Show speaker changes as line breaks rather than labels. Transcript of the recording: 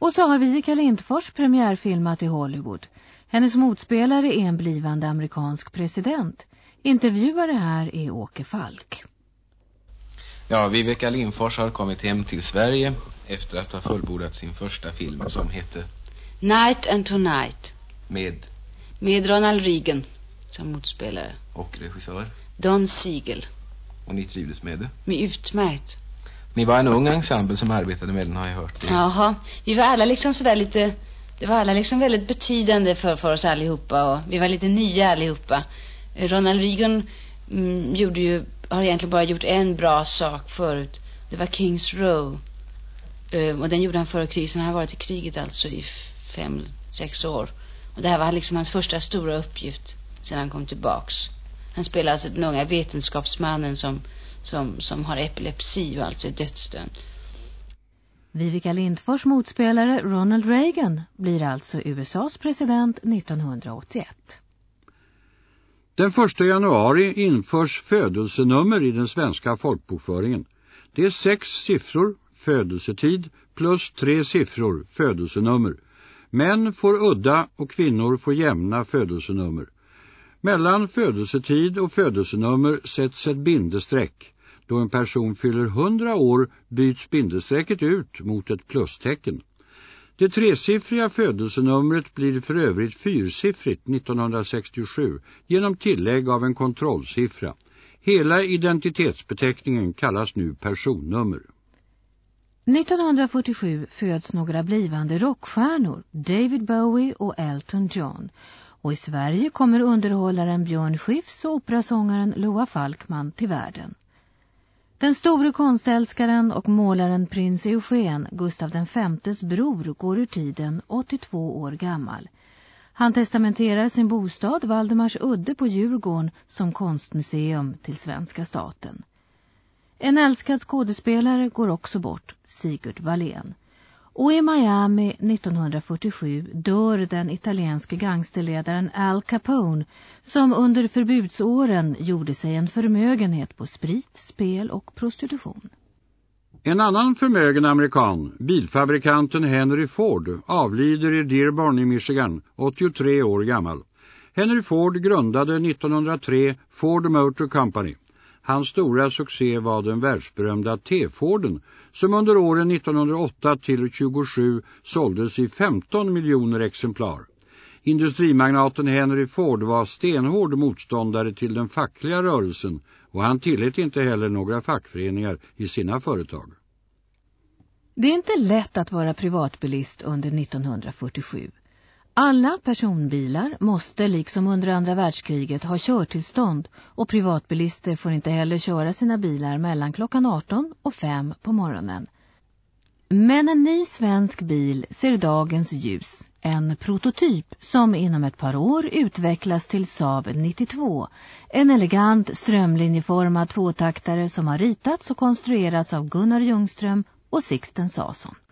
Och så har Vivica Lindfors premiärfilmat i Hollywood. Hennes motspelare är en blivande amerikansk president. Intervjuare här är Åke Falk.
Ja, Vivica Lindfors har kommit hem till Sverige efter att ha fullbordat sin första film som heter
Night and Tonight.
Med
Med Ronald Reagan som motspelare.
och regissör.
Don Siegel.
Och ni trivdes med det.
Med utmärkt.
Ni var en ung ensemble som arbetade med den har jag hört.
Jaha. Vi var alla liksom sådär lite... Det var alla liksom väldigt betydande för, för oss allihopa och vi var lite nya allihopa. Ronald Reagan mm, gjorde ju, har egentligen bara gjort en bra sak förut. Det var Kings Row. Uh, och den gjorde han före krisen. Han har varit i kriget alltså i fem, sex år. Och det här var liksom hans första stora uppgift sedan han kom tillbaks. Han spelade alltså den unga vetenskapsmannen som, som, som har epilepsi och alltså är dödsdömd.
Vivica Lindfors motspelare Ronald Reagan blir alltså USAs president 1981.
Den 1 januari införs födelsenummer i den svenska folkbokföringen. Det är sex siffror, födelsetid, plus tre siffror, födelsenummer. Män får udda och kvinnor får jämna födelsenummer. Mellan födelsetid och födelsenummer sätts ett bindestreck. Då en person fyller 100 år byts bindestrecket ut mot ett plustecken. Det tresiffriga födelsenumret blir för övrigt fyrsiffrigt 1967 genom tillägg av en kontrollsiffra. Hela identitetsbeteckningen kallas nu personnummer.
1947 föds några blivande rockstjärnor, David Bowie och Elton John. Och i Sverige kommer underhållaren Björn Skifs och operasångaren Loa Falkman till världen. Den store konstälskaren och målaren prins Eugen, Gustav Vs bror, går ur tiden 82 år gammal. Han testamenterar sin bostad Valdemars udde på Djurgården som konstmuseum till svenska staten. En älskad skådespelare går också bort, Sigurd Wallén. Och i Miami 1947 dör den italienske gangsterledaren Al Capone som under förbudsåren gjorde sig en förmögenhet på sprit, spel och prostitution.
En annan förmögen amerikan, bilfabrikanten Henry Ford, avlider i Dearborn i Michigan, 83 år gammal. Henry Ford grundade 1903 Ford Motor Company. Hans stora succé var den världsberömda T-Forden som under åren 1908 till 27 såldes i 15 miljoner exemplar. Industrimagnaten Henry Ford var stenhård motståndare till den fackliga rörelsen och han tillät inte heller några fackföreningar i sina företag.
Det är inte lätt att vara privatbilist under 1947. Alla personbilar måste liksom under andra världskriget ha körtillstånd och privatbilister får inte heller köra sina bilar mellan klockan 18 och 5 på morgonen. Men en ny svensk bil ser dagens ljus. En prototyp som inom ett par år utvecklas till Saab 92. En elegant strömlinjeformad tvåtaktare som har ritats och konstruerats av Gunnar Ljungström och Sixten Sason.